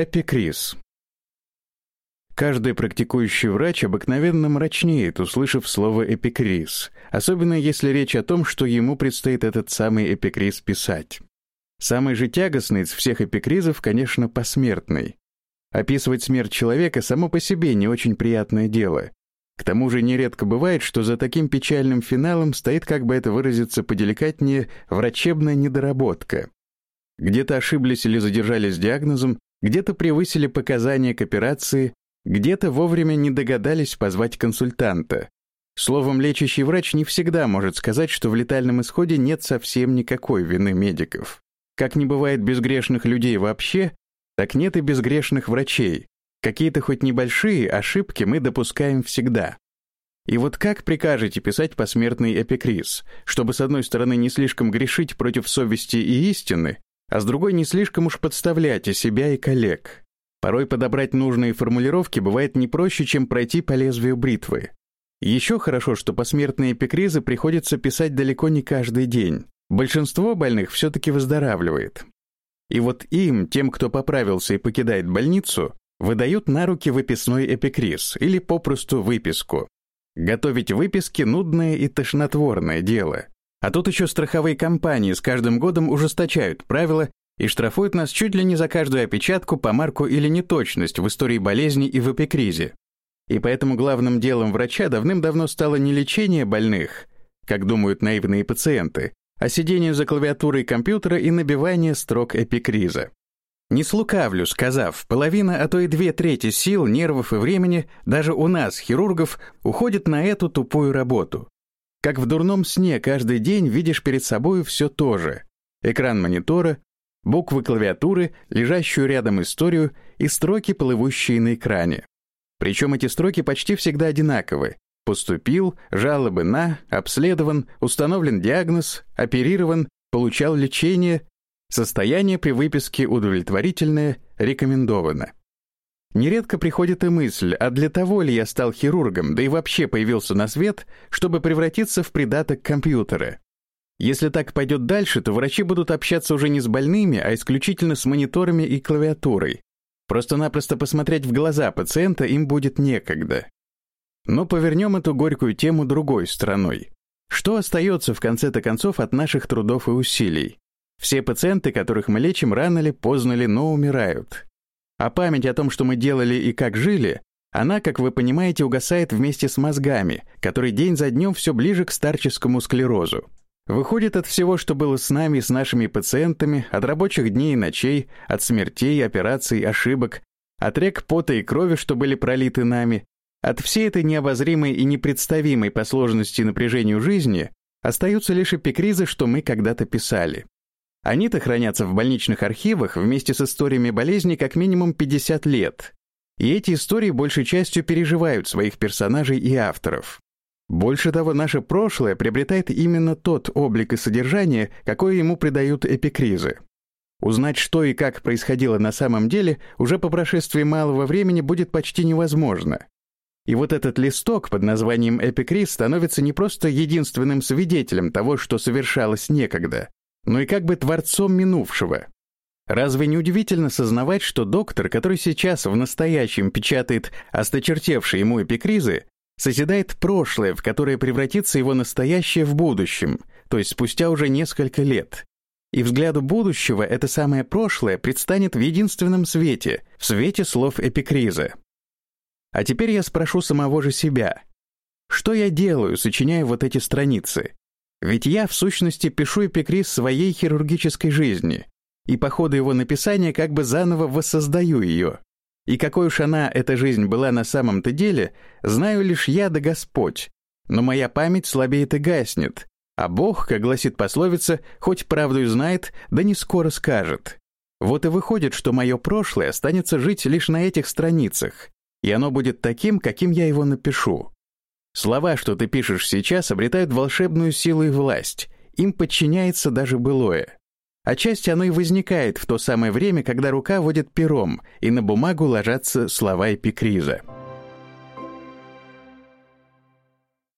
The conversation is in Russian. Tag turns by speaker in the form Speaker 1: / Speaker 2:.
Speaker 1: Эпикриз. Каждый практикующий врач обыкновенно мрачнеет, услышав слово «эпикриз», особенно если речь о том, что ему предстоит этот самый эпикриз писать. Самый же тягостный из всех эпикризов, конечно, посмертный. Описывать смерть человека само по себе не очень приятное дело. К тому же нередко бывает, что за таким печальным финалом стоит, как бы это выразиться поделикатнее, врачебная недоработка. Где-то ошиблись или задержались диагнозом, где-то превысили показания к операции, где-то вовремя не догадались позвать консультанта. Словом, лечащий врач не всегда может сказать, что в летальном исходе нет совсем никакой вины медиков. Как не бывает безгрешных людей вообще, так нет и безгрешных врачей. Какие-то хоть небольшие ошибки мы допускаем всегда. И вот как прикажете писать посмертный эпикриз, чтобы с одной стороны не слишком грешить против совести и истины, а с другой не слишком уж подставлять и себя, и коллег. Порой подобрать нужные формулировки бывает не проще, чем пройти по лезвию бритвы. Еще хорошо, что посмертные эпикризы приходится писать далеко не каждый день. Большинство больных все-таки выздоравливает. И вот им, тем, кто поправился и покидает больницу, выдают на руки выписной эпикриз или попросту выписку. Готовить выписки — нудное и тошнотворное дело. А тут еще страховые компании с каждым годом ужесточают правила и штрафуют нас чуть ли не за каждую опечатку, помарку или неточность в истории болезни и в эпикризе. И поэтому главным делом врача давным-давно стало не лечение больных, как думают наивные пациенты, а сидение за клавиатурой компьютера и набивание строк эпикриза. Не слукавлю, сказав, половина, а то и две трети сил, нервов и времени даже у нас, хирургов, уходит на эту тупую работу. Как в дурном сне каждый день видишь перед собой все то же. Экран монитора, буквы клавиатуры, лежащую рядом историю и строки, плывущие на экране. Причем эти строки почти всегда одинаковы. Поступил, жалобы на, обследован, установлен диагноз, оперирован, получал лечение, состояние при выписке удовлетворительное, рекомендовано. Нередко приходит и мысль, а для того ли я стал хирургом, да и вообще появился на свет, чтобы превратиться в придаток компьютера. Если так пойдет дальше, то врачи будут общаться уже не с больными, а исключительно с мониторами и клавиатурой. Просто-напросто посмотреть в глаза пациента им будет некогда. Но повернем эту горькую тему другой стороной. Что остается в конце-то концов от наших трудов и усилий? Все пациенты, которых мы лечим, рано ли, поздно ли, но умирают. А память о том, что мы делали и как жили, она, как вы понимаете, угасает вместе с мозгами, который день за днем все ближе к старческому склерозу. Выходит от всего, что было с нами и с нашими пациентами, от рабочих дней и ночей, от смертей, операций, ошибок, от рек пота и крови, что были пролиты нами, от всей этой необозримой и непредставимой по сложности напряжению жизни остаются лишь эпикризы, что мы когда-то писали. Они-то хранятся в больничных архивах вместе с историями болезни как минимум 50 лет. И эти истории большей частью переживают своих персонажей и авторов. Больше того, наше прошлое приобретает именно тот облик и содержание, какое ему придают эпикризы. Узнать, что и как происходило на самом деле, уже по прошествии малого времени будет почти невозможно. И вот этот листок под названием «Эпикриз» становится не просто единственным свидетелем того, что совершалось некогда, но и как бы творцом минувшего. Разве не удивительно сознавать, что доктор, который сейчас в настоящем печатает осточертевшие ему эпикризы, созидает прошлое, в которое превратится его настоящее в будущем, то есть спустя уже несколько лет. И взгляду будущего это самое прошлое предстанет в единственном свете, в свете слов эпикриза. А теперь я спрошу самого же себя. Что я делаю, сочиняя вот эти страницы? Ведь я, в сущности, пишу эпикриз своей хирургической жизни, и по ходу его написания как бы заново воссоздаю ее. И какой уж она, эта жизнь, была на самом-то деле, знаю лишь я да Господь. Но моя память слабеет и гаснет, а Бог, как гласит пословица, хоть правду и знает, да не скоро скажет. Вот и выходит, что мое прошлое останется жить лишь на этих страницах, и оно будет таким, каким я его напишу. Слова, что ты пишешь сейчас, обретают волшебную силу и власть. Им подчиняется даже былое. Отчасти оно и возникает в то самое время, когда рука водит пером, и на бумагу ложатся слова эпикриза.